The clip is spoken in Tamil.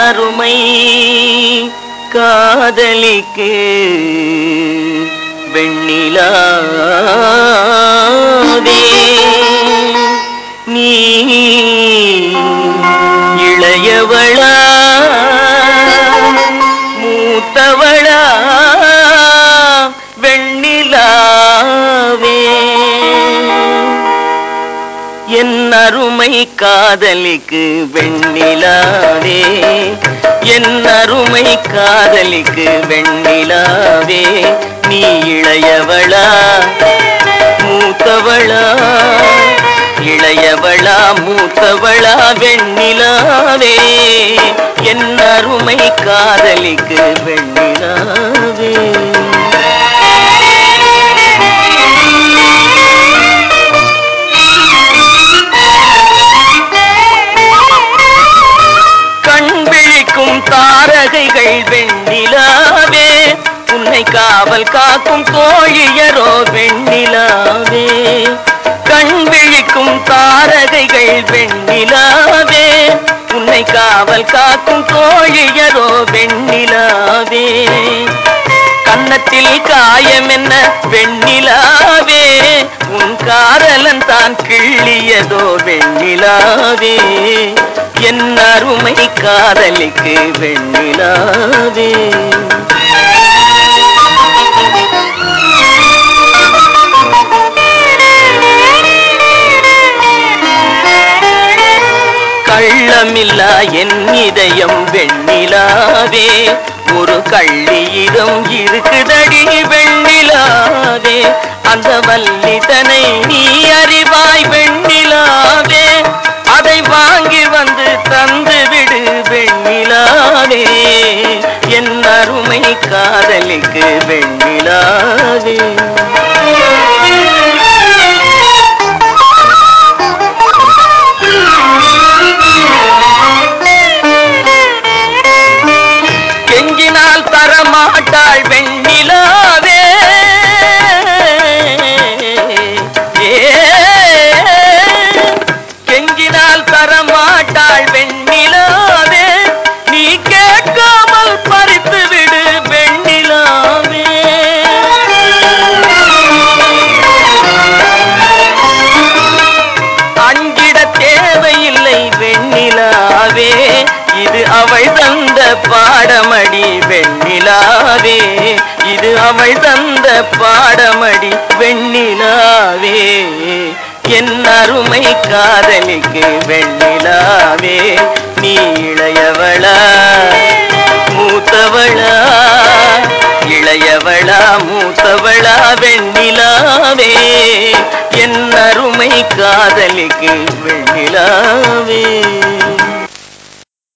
அருமை காதலிக்கு வெண்ணிலாவே அருமை காதலிக்கு வெண்ணிலாவே. என் அருமை காதலிக்கு வெண்ணிலாவே. நீ இளையவளா மூத்தவளா. இளையவளா மூத்தவளா வெண்ணிலாவே. என் அருமை காதலிக்கு வெண்ணிலாவே. விழிக்கும் தாரகைகள் வெண்ணிலாவே உன்னை காவல் காக்கும் கோழியரோ வெண்ணிலாவே. கண் விழிக்கும் தாரகைகள் வெண்ணிலாவே உன்னை காவல் காக்கும் கோழியரோ வெண்ணிலாவே. கன்னத்தில் காயம் என்ன வெண்ணிலாவே உன் காரலன் தான் கிள்ளியதோ வெண்ணிலாவே. என் அருமை காதலிக்கு வெண்ணிலாவே. கள்ளமில்லா என் இதயம் வெண்ணிலாவே. ஒரு கள்ளியிடம் இருக்குதடி வெண்ணிலாவே. அந்த வல்லிதனை நீ அறிவா காதலிக்கு வெண்ணிலாவே. அவள் தந்த பாடமடி வெண்ணிலாவே. இது அவள் தந்த பாடமடி வெண்ணிலாவே. என் அருமை காதலிக்கு வெண்ணிலாவே. நீ இளையவளா மூத்தவளா இளையவளா மூத்தவளா வெண்ணிலாவே. என் அருமை காதலிக்கு வெண்ணிலாவே.